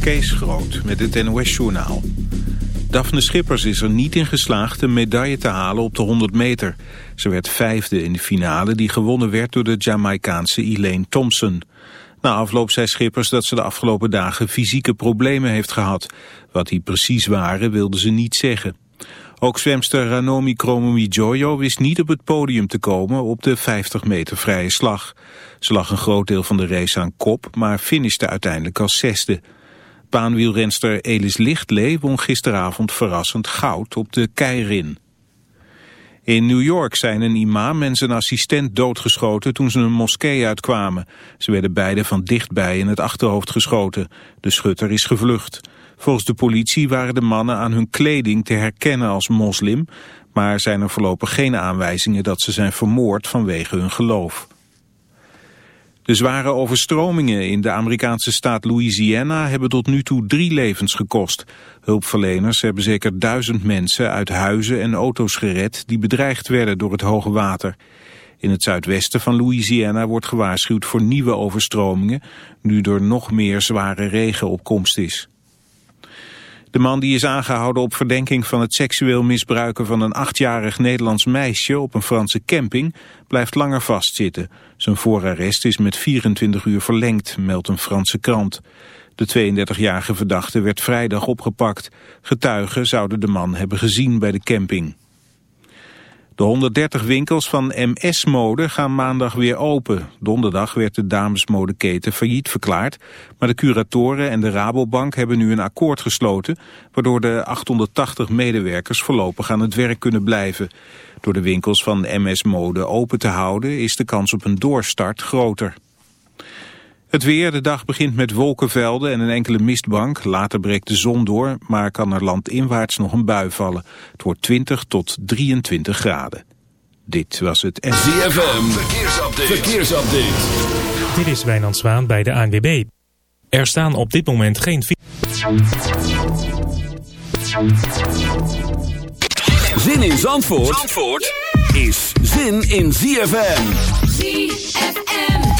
Kees Groot met het NOS-journaal. Daphne Schippers is er niet in geslaagd een medaille te halen op de 100 meter. Ze werd vijfde in de finale die gewonnen werd door de Jamaicaanse Elaine Thompson. Na afloop zei Schippers dat ze de afgelopen dagen fysieke problemen heeft gehad. Wat die precies waren wilde ze niet zeggen. Ook zwemster Ranomi Kromowidjojo wist niet op het podium te komen op de 50 meter vrije slag. Ze lag een groot deel van de race aan kop, maar finishte uiteindelijk als zesde. Baanwielrenster Elis Lichtlee won gisteravond verrassend goud op de Keirin. In New York zijn een imam en zijn assistent doodgeschoten toen ze een moskee uitkwamen. Ze werden beide van dichtbij in het achterhoofd geschoten. De schutter is gevlucht. Volgens de politie waren de mannen aan hun kleding te herkennen als moslim, maar zijn er voorlopig geen aanwijzingen dat ze zijn vermoord vanwege hun geloof. De zware overstromingen in de Amerikaanse staat Louisiana hebben tot nu toe drie levens gekost. Hulpverleners hebben zeker duizend mensen uit huizen en auto's gered die bedreigd werden door het hoge water. In het zuidwesten van Louisiana wordt gewaarschuwd voor nieuwe overstromingen, nu er nog meer zware regen op komst is. De man die is aangehouden op verdenking van het seksueel misbruiken van een achtjarig Nederlands meisje op een Franse camping blijft langer vastzitten. Zijn voorarrest is met 24 uur verlengd, meldt een Franse krant. De 32-jarige verdachte werd vrijdag opgepakt. Getuigen zouden de man hebben gezien bij de camping. De 130 winkels van MS-mode gaan maandag weer open. Donderdag werd de damesmodeketen failliet verklaard. Maar de curatoren en de Rabobank hebben nu een akkoord gesloten... waardoor de 880 medewerkers voorlopig aan het werk kunnen blijven. Door de winkels van MS-mode open te houden is de kans op een doorstart groter. Het weer, de dag begint met wolkenvelden en een enkele mistbank. Later breekt de zon door, maar kan er landinwaarts nog een bui vallen. Het wordt 20 tot 23 graden. Dit was het... ZFM, verkeersupdate. verkeersupdate. Dit is Wijnand Zwaan bij de ANWB. Er staan op dit moment geen... Zin in Zandvoort, Zandvoort? is zin in ZFM. ZFM.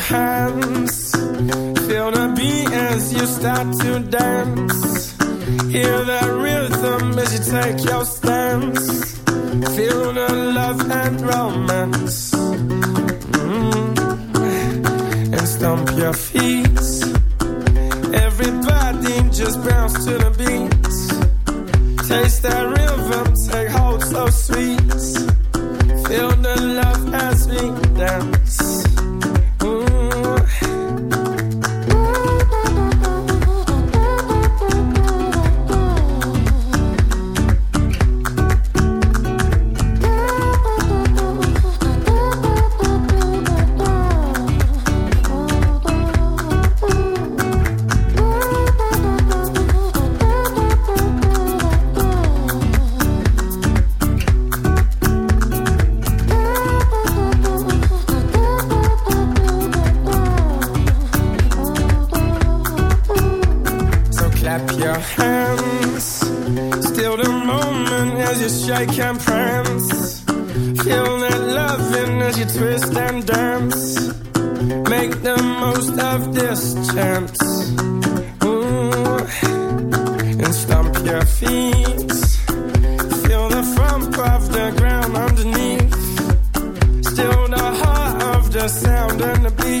Hands, feel the beat as you start to dance. Hear that rhythm as you take your stance. Hete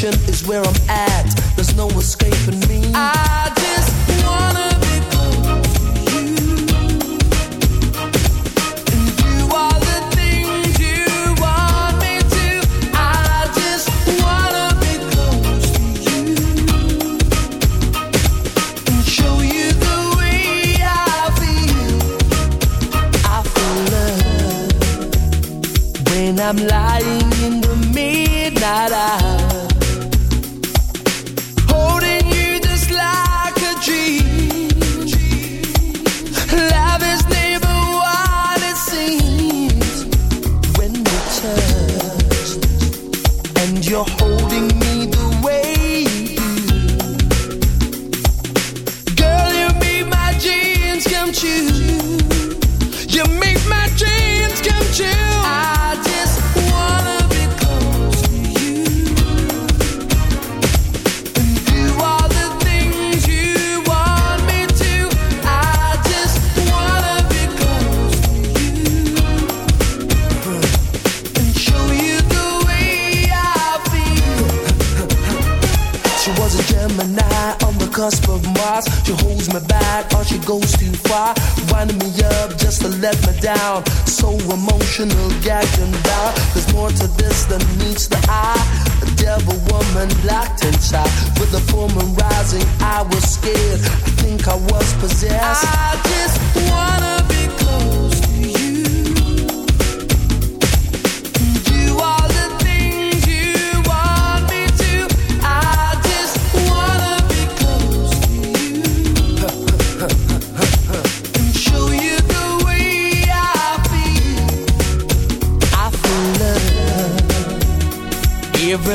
Perfection is where I'm at. There's no escaping me. I just wanna be close to you. And you are the things you want me to. I just wanna be close to you. And show you the way I feel. I feel love when I'm lying.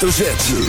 hoofdletter Z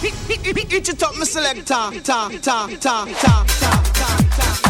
Beat your top, my selector. Ta, ta, ta, ta, ta, ta, ta.